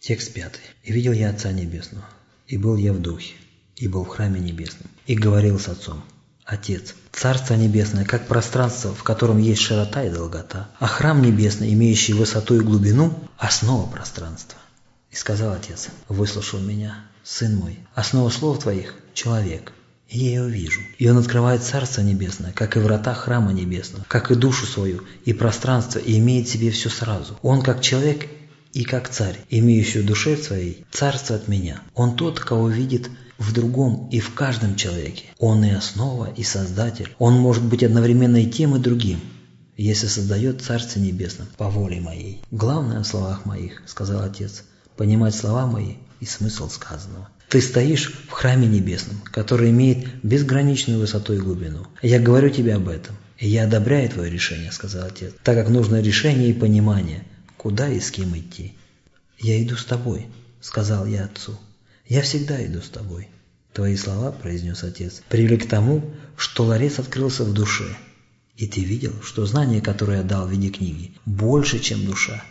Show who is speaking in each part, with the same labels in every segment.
Speaker 1: Текст пятый. «И видел я Отца Небесного, и был я в духе, и был в храме небесном, и говорил с Отцом, Отец, Царство Небесное, как пространство, в котором есть широта и долгота, а храм Небесный, имеющий высоту и глубину, основа пространства. И сказал Отец, выслушал меня, Сын мой, основа слов Твоих – человек, и я его вижу. И он открывает Царство Небесное, как и врата Храма Небесного, как и душу свою, и пространство, и имеет себе все сразу. Он как человек и как царь, имеющий в душе своей царство от меня. Он тот, кого видит в другом и в каждом человеке. Он и основа, и создатель. Он может быть одновременно и тем, и другим, если создает Царство Небесное по воле моей. Главное в словах моих, сказал Отец, понимать слова мои и смысл сказанного. Ты стоишь в храме небесном, который имеет безграничную высоту и глубину. Я говорю тебе об этом, и я одобряю твое решение, сказал Отец, так как нужно решение и понимание – куда и с кем идти. «Я иду с тобой», — сказал я отцу. «Я всегда иду с тобой». Твои слова, — произнес отец, — привели к тому, что ларец открылся в душе. И ты видел, что знание, которое я дал в виде книги, больше, чем душа.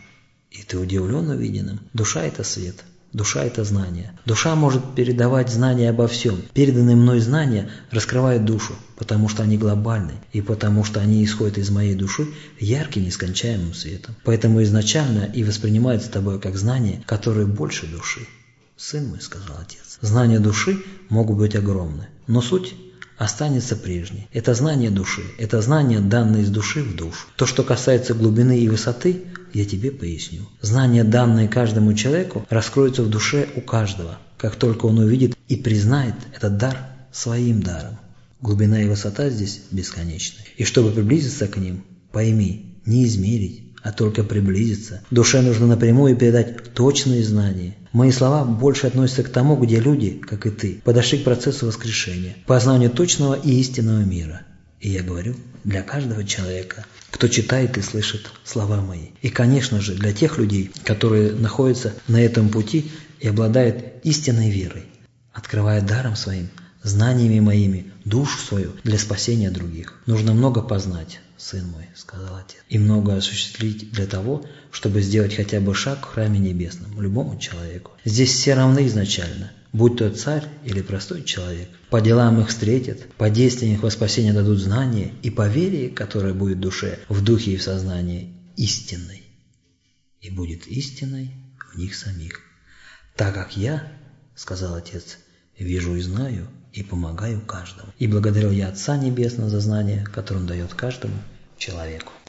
Speaker 1: И ты удивлен увиденным. Душа — это свет. Душа – это знание. Душа может передавать знания обо всем. Переданные мной знания раскрывают душу, потому что они глобальны, и потому что они исходят из моей души ярким нескончаемым светом. Поэтому изначально и воспринимаются тобой как знания, которые больше души. «Сын мой», – сказал отец, – «знания души могут быть огромны, но суть останется прежней. Это знание души, это знание, данное из души в душу. То, что касается глубины и высоты, я тебе поясню. Знание, данное каждому человеку, раскроется в душе у каждого, как только он увидит и признает этот дар своим даром. Глубина и высота здесь бесконечны. И чтобы приблизиться к ним, пойми, не измерить, а только приблизиться. Душе нужно напрямую передать точные знания. Мои слова больше относятся к тому, где люди, как и ты, подошли к процессу воскрешения, познанию точного и истинного мира. И я говорю для каждого человека, кто читает и слышит слова мои. И, конечно же, для тех людей, которые находятся на этом пути и обладают истинной верой, открывая даром своим, знаниями моими, душу свою для спасения других. Нужно много познать, сын мой, сказал отец, и много осуществить для того, чтобы сделать хотя бы шаг в храме небесном, любому человеку. Здесь все равны изначально, будь то царь или простой человек. По делам их встретят, по действиям их во спасение дадут знания, и по вере, которая будет в душе, в духе и в сознании, истинной. И будет истинной в них самих. Так как я, сказал отец, вижу и знаю, и помогаю каждому. И благодарил я Отца Небесного за знание, которое он дает каждому человеку.